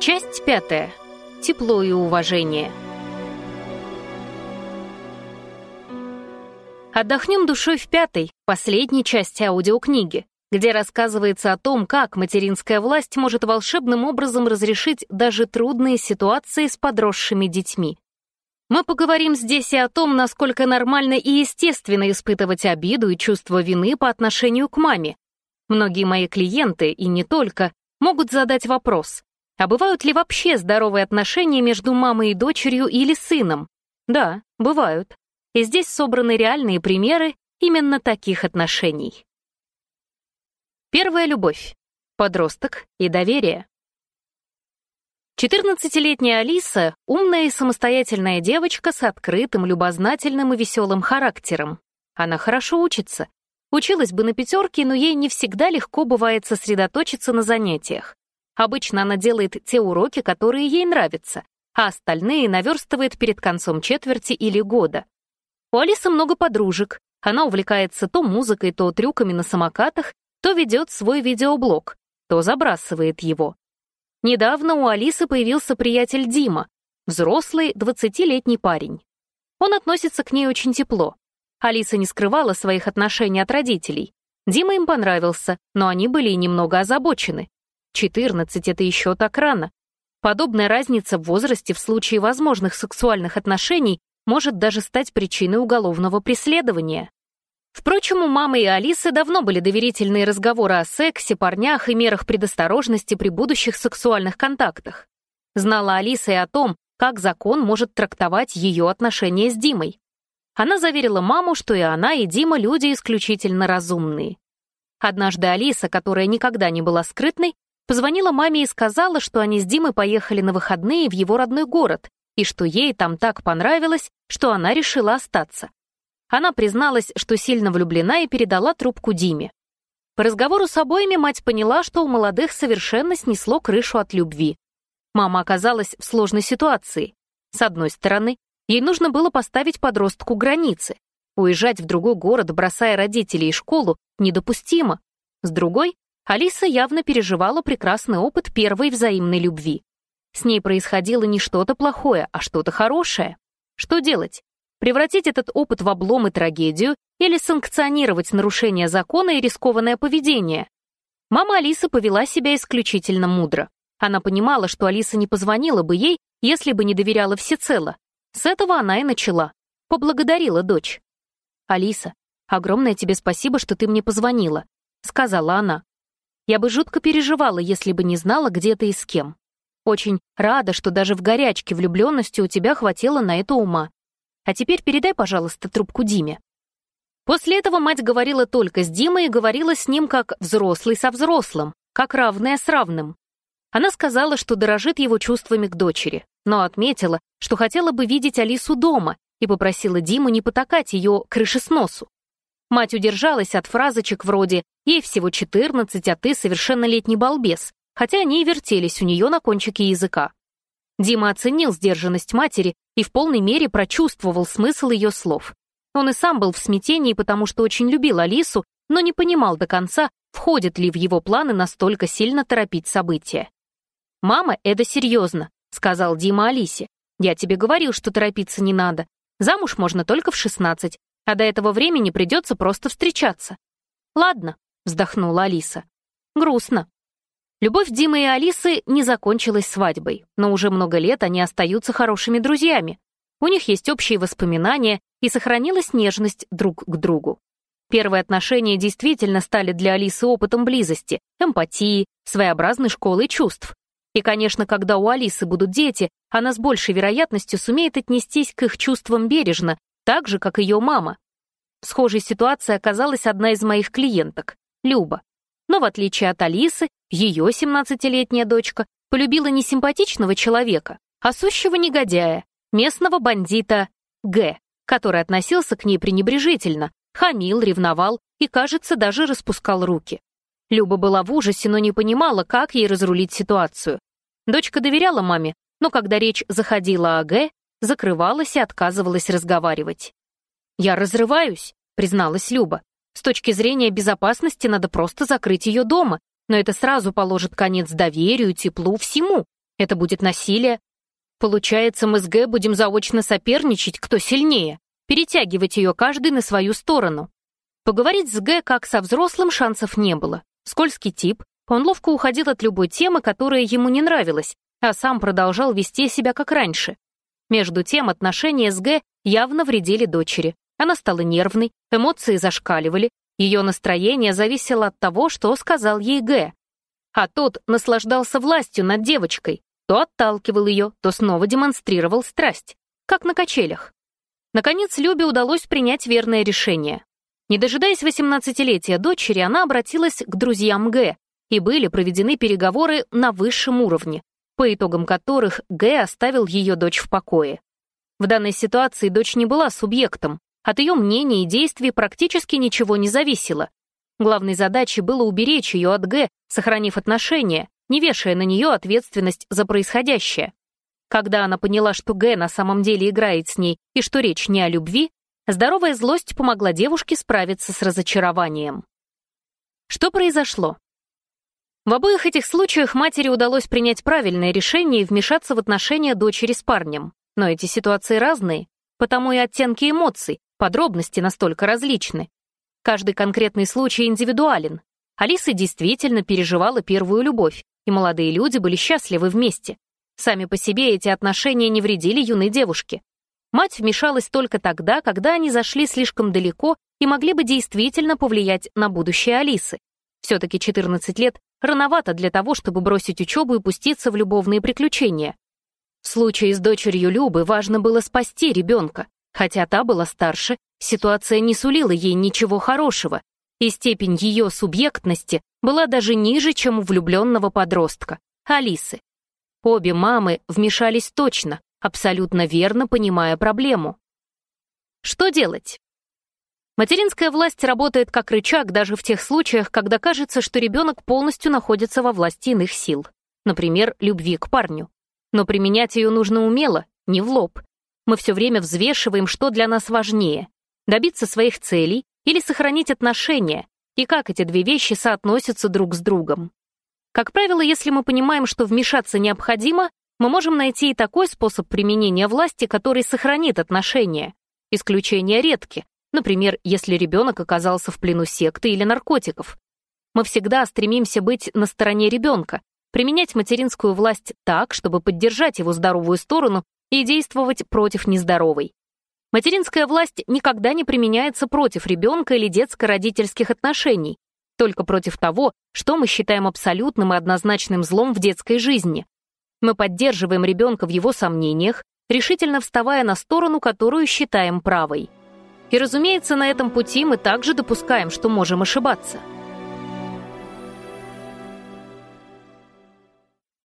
Часть пятая. Тепло и уважение. Отдохнем душой в пятой, последней части аудиокниги, где рассказывается о том, как материнская власть может волшебным образом разрешить даже трудные ситуации с подросшими детьми. Мы поговорим здесь и о том, насколько нормально и естественно испытывать обиду и чувство вины по отношению к маме. Многие мои клиенты, и не только, могут задать вопрос, а бывают ли вообще здоровые отношения между мамой и дочерью или сыном? Да, бывают. И здесь собраны реальные примеры именно таких отношений. Первая любовь. Подросток и доверие. 14-летняя Алиса — умная и самостоятельная девочка с открытым, любознательным и веселым характером. Она хорошо учится. Училась бы на пятерке, но ей не всегда легко бывает сосредоточиться на занятиях. Обычно она делает те уроки, которые ей нравятся, а остальные наверстывает перед концом четверти или года. У Алисы много подружек. Она увлекается то музыкой, то трюками на самокатах, то ведет свой видеоблог, то забрасывает его. Недавно у Алисы появился приятель Дима, взрослый 20-летний парень. Он относится к ней очень тепло. Алиса не скрывала своих отношений от родителей. Дима им понравился, но они были немного озабочены. 14 — это еще так рано. Подобная разница в возрасте в случае возможных сексуальных отношений может даже стать причиной уголовного преследования. Впрочем, у мамы и Алисы давно были доверительные разговоры о сексе, парнях и мерах предосторожности при будущих сексуальных контактах. Знала Алиса и о том, как закон может трактовать ее отношения с Димой. Она заверила маму, что и она, и Дима люди исключительно разумные. Однажды Алиса, которая никогда не была скрытной, Позвонила маме и сказала, что они с Димой поехали на выходные в его родной город, и что ей там так понравилось, что она решила остаться. Она призналась, что сильно влюблена и передала трубку Диме. По разговору с обоими мать поняла, что у молодых совершенно снесло крышу от любви. Мама оказалась в сложной ситуации. С одной стороны, ей нужно было поставить подростку границы. Уезжать в другой город, бросая родителей и школу, недопустимо. С другой, Алиса явно переживала прекрасный опыт первой взаимной любви. С ней происходило не что-то плохое, а что-то хорошее. Что делать? Превратить этот опыт в облом и трагедию или санкционировать нарушение закона и рискованное поведение? Мама Алисы повела себя исключительно мудро. Она понимала, что Алиса не позвонила бы ей, если бы не доверяла всецело. С этого она и начала. Поблагодарила дочь. «Алиса, огромное тебе спасибо, что ты мне позвонила», — сказала она. Я бы жутко переживала, если бы не знала, где ты и с кем. Очень рада, что даже в горячке влюбленности у тебя хватило на это ума. А теперь передай, пожалуйста, трубку Диме». После этого мать говорила только с Димой и говорила с ним как взрослый со взрослым, как равная с равным. Она сказала, что дорожит его чувствами к дочери, но отметила, что хотела бы видеть Алису дома и попросила Диму не потакать ее крышесносу. Мать удержалась от фразочек вроде «Ей всего 14, а ты совершеннолетний балбес», хотя они и вертелись у нее на кончике языка. Дима оценил сдержанность матери и в полной мере прочувствовал смысл ее слов. Он и сам был в смятении, потому что очень любил Алису, но не понимал до конца, входит ли в его планы настолько сильно торопить события. «Мама, это серьезно», — сказал Дима Алисе. «Я тебе говорил, что торопиться не надо. Замуж можно только в 16, а до этого времени придется просто встречаться. «Ладно», — вздохнула Алиса. «Грустно». Любовь Димы и Алисы не закончилась свадьбой, но уже много лет они остаются хорошими друзьями. У них есть общие воспоминания и сохранилась нежность друг к другу. Первые отношения действительно стали для Алисы опытом близости, эмпатии, своеобразной школы чувств. И, конечно, когда у Алисы будут дети, она с большей вероятностью сумеет отнестись к их чувствам бережно так же, как ее мама. В схожей ситуации оказалась одна из моих клиенток, Люба. Но в отличие от Алисы, ее 17-летняя дочка полюбила не симпатичного человека, а сущего негодяя, местного бандита Г, который относился к ней пренебрежительно, хамил, ревновал и, кажется, даже распускал руки. Люба была в ужасе, но не понимала, как ей разрулить ситуацию. Дочка доверяла маме, но когда речь заходила о Г, закрывалась и отказывалась разговаривать. «Я разрываюсь», — призналась Люба. «С точки зрения безопасности надо просто закрыть ее дома, но это сразу положит конец доверию, теплу, всему. Это будет насилие. Получается, мы с Г будем заочно соперничать, кто сильнее, перетягивать ее каждый на свою сторону». Поговорить с Г как со взрослым шансов не было. Скользкий тип, он ловко уходил от любой темы, которая ему не нравилась, а сам продолжал вести себя как раньше. Между тем отношения с Г явно вредили дочери. Она стала нервной, эмоции зашкаливали, ее настроение зависело от того, что сказал ей Г. А тот наслаждался властью над девочкой, то отталкивал ее, то снова демонстрировал страсть, как на качелях. Наконец, Любе удалось принять верное решение. Не дожидаясь 18-летия дочери, она обратилась к друзьям Г, и были проведены переговоры на высшем уровне по итогам которых Г оставил ее дочь в покое. В данной ситуации дочь не была субъектом, от ее мнения и действий практически ничего не зависело. Главной задачей было уберечь ее от Г, сохранив отношения, не вешая на нее ответственность за происходящее. Когда она поняла, что Г на самом деле играет с ней и что речь не о любви, здоровая злость помогла девушке справиться с разочарованием. Что произошло? В обоих этих случаях матери удалось принять правильное решение и вмешаться в отношения дочери с парнем. Но эти ситуации разные, потому и оттенки эмоций, подробности настолько различны. Каждый конкретный случай индивидуален. Алиса действительно переживала первую любовь, и молодые люди были счастливы вместе. Сами по себе эти отношения не вредили юной девушке. Мать вмешалась только тогда, когда они зашли слишком далеко и могли бы действительно повлиять на будущее Алисы. Все-таки 14 лет рановато для того, чтобы бросить учебу и пуститься в любовные приключения. В случае с дочерью Любы важно было спасти ребенка. Хотя та была старше, ситуация не сулила ей ничего хорошего, и степень ее субъектности была даже ниже, чем у влюбленного подростка, Алисы. Обе мамы вмешались точно, абсолютно верно понимая проблему. Что делать? Материнская власть работает как рычаг даже в тех случаях, когда кажется, что ребенок полностью находится во власти иных сил, например, любви к парню. Но применять ее нужно умело, не в лоб. Мы все время взвешиваем, что для нас важнее — добиться своих целей или сохранить отношения, и как эти две вещи соотносятся друг с другом. Как правило, если мы понимаем, что вмешаться необходимо, мы можем найти и такой способ применения власти, который сохранит отношения. Исключения редки, Например, если ребенок оказался в плену секты или наркотиков. Мы всегда стремимся быть на стороне ребенка, применять материнскую власть так, чтобы поддержать его здоровую сторону и действовать против нездоровой. Материнская власть никогда не применяется против ребенка или детско-родительских отношений, только против того, что мы считаем абсолютным и однозначным злом в детской жизни. Мы поддерживаем ребенка в его сомнениях, решительно вставая на сторону, которую считаем правой. И, разумеется, на этом пути мы также допускаем, что можем ошибаться –